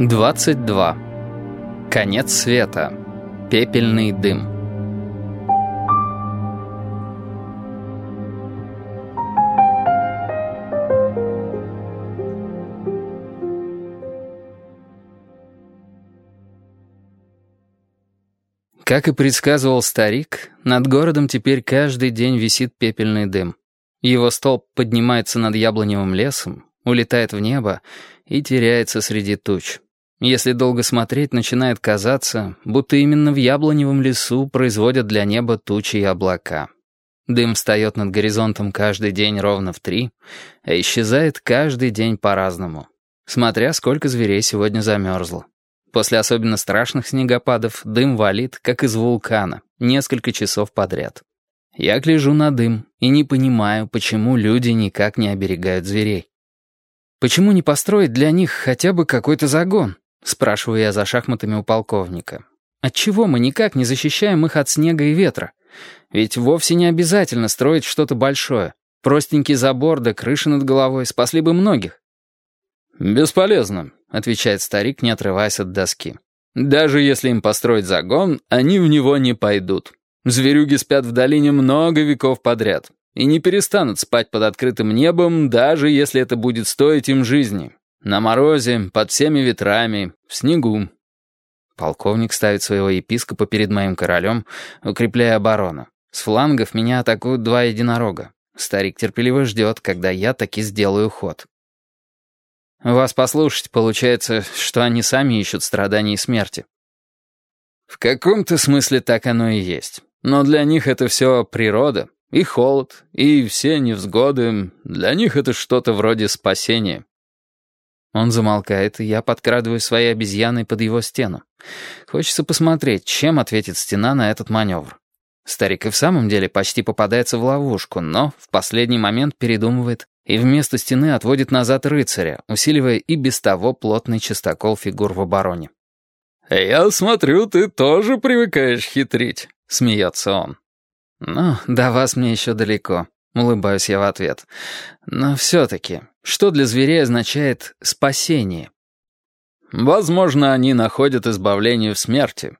22. Конец света. Пепельный дым. Как и предсказывал старик, над городом теперь каждый день висит пепельный дым. Его столб поднимается над яблоневым лесом, улетает в небо и теряется среди туч. Если долго смотреть, начинает казаться, будто именно в яблоневом лесу производят для неба тучи и облака. Дым встает над горизонтом каждый день ровно в три, а исчезает каждый день по-разному, смотря сколько зверей сегодня замерзло. После особенно страшных снегопадов дым валит, как из вулкана, несколько часов подряд. Я гляжу на дым и не понимаю, почему люди никак не оберегают зверей. Почему не построить для них хотя бы какой-то загон? Спрашиваю я за шахматами у полковника. Отчего мы никак не защищаем их от снега и ветра? Ведь вовсе не обязательно строить что-то большое. Простенький забор да крыша над головой спасли бы многих. «Бесполезно», — отвечает старик, не отрываясь от доски. «Даже если им построить загон, они в него не пойдут. Зверюги спят в долине много веков подряд и не перестанут спать под открытым небом, даже если это будет стоить им жизни. На морозе, под всеми ветрами, в снегу. Полковник ставит своего епископа перед моим королем, укрепляя оборону. С флангов меня атакуют два единорога. Старик терпеливо ждет, когда я таки сделаю ход. Вас послушать, получается, что они сами ищут страданий и смерти. В каком-то смысле так оно и есть. Но для них это все природа, и холод, и все невзгоды. Для них это что-то вроде спасения. Он замолкает, и я подкрадываю своей обезьяной под его стену. Хочется посмотреть, чем ответит стена на этот маневр. Старик и в самом деле почти попадается в ловушку, но в последний момент передумывает и вместо стены отводит назад рыцаря, усиливая и без того плотный частокол фигур в обороне. «Я смотрю, ты тоже привыкаешь хитрить», — смеется он. «Ну, до вас мне еще далеко», — улыбаюсь я в ответ. «Но все-таки, что для зверей означает «спасение»?» Возможно, они находят избавление в смерти.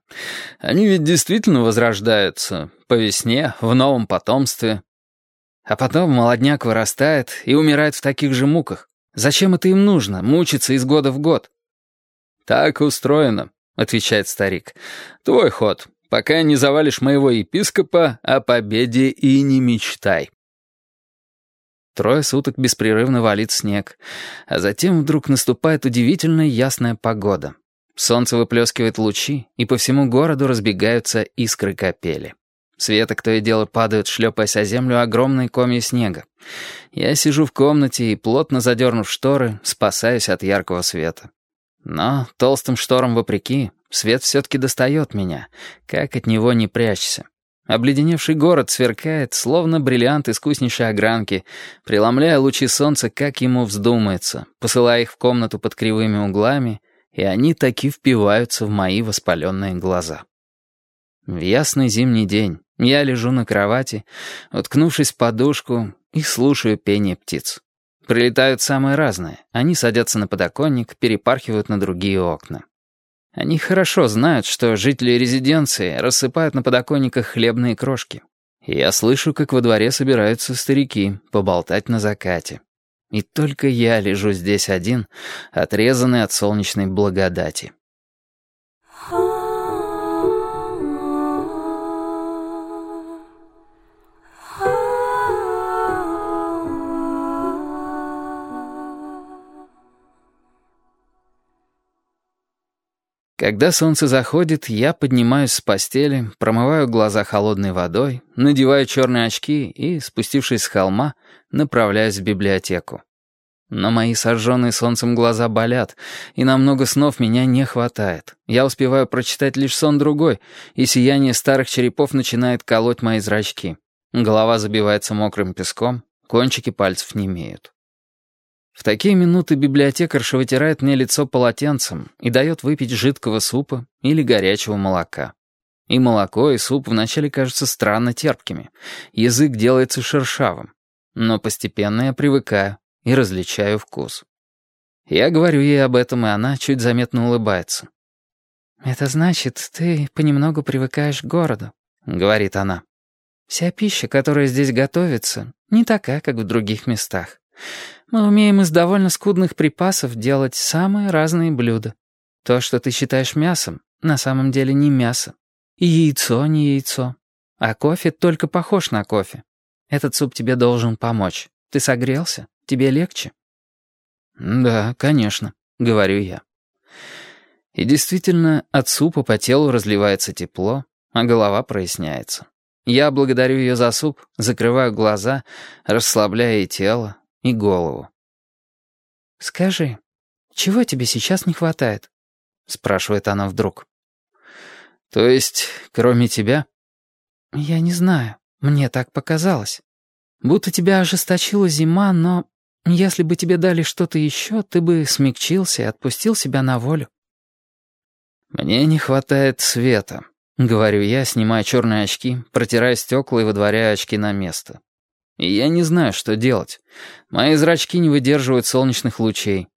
Они ведь действительно возрождаются. По весне, в новом потомстве. А потом молодняк вырастает и умирает в таких же муках. Зачем это им нужно, мучиться из года в год? «Так устроено», — отвечает старик. «Твой ход. Пока не завалишь моего епископа, о победе и не мечтай». Трое суток беспрерывно валит снег, а затем вдруг наступает удивительно ясная погода. Солнце выплескивает лучи, и по всему городу разбегаются искры капели. Светок то и дело падают, шлепаясь о землю огромные комья снега. Я сижу в комнате и, плотно задернув шторы, спасаюсь от яркого света. Но толстым шторам вопреки, свет все-таки достает меня, как от него не прячься. Обледеневший город сверкает, словно бриллиант искуснейшей огранки, преломляя лучи солнца, как ему вздумается, посылая их в комнату под кривыми углами, и они таки впиваются в мои воспаленные глаза. В ясный зимний день я лежу на кровати, уткнувшись в подушку, и слушаю пение птиц. Прилетают самые разные. Они садятся на подоконник, перепархивают на другие окна. Они хорошо знают, что жители резиденции рассыпают на подоконниках хлебные крошки. я слышу, как во дворе собираются старики поболтать на закате. И только я лежу здесь один, отрезанный от солнечной благодати. Когда солнце заходит, я поднимаюсь с постели, промываю глаза холодной водой, надеваю черные очки и, спустившись с холма, направляюсь в библиотеку. Но мои сожженные солнцем глаза болят, и на много снов меня не хватает. Я успеваю прочитать лишь сон другой, и сияние старых черепов начинает колоть мои зрачки. Голова забивается мокрым песком, кончики пальцев не имеют. В такие минуты библиотекарша вытирает мне лицо полотенцем и дает выпить жидкого супа или горячего молока. И молоко, и суп вначале кажутся странно терпкими. Язык делается шершавым. Но постепенно я привыкаю и различаю вкус. Я говорю ей об этом, и она чуть заметно улыбается. «Это значит, ты понемногу привыкаешь к городу», — говорит она. «Вся пища, которая здесь готовится, не такая, как в других местах. Мы умеем из довольно скудных припасов делать самые разные блюда. То, что ты считаешь мясом, на самом деле не мясо. И яйцо не яйцо. А кофе только похож на кофе. Этот суп тебе должен помочь. Ты согрелся? Тебе легче?» «Да, конечно», — говорю я. И действительно, от супа по телу разливается тепло, а голова проясняется. Я благодарю ее за суп, закрываю глаза, расслабляя и тело, и голову. «Скажи, чего тебе сейчас не хватает?» — спрашивает она вдруг. «То есть, кроме тебя?» «Я не знаю. Мне так показалось. Будто тебя ожесточила зима, но если бы тебе дали что-то еще, ты бы смягчился и отпустил себя на волю». «Мне не хватает света», — говорю я, снимая черные очки, протирая стекла и выдворяя очки на место. Я не знаю, что делать. Мои зрачки не выдерживают солнечных лучей.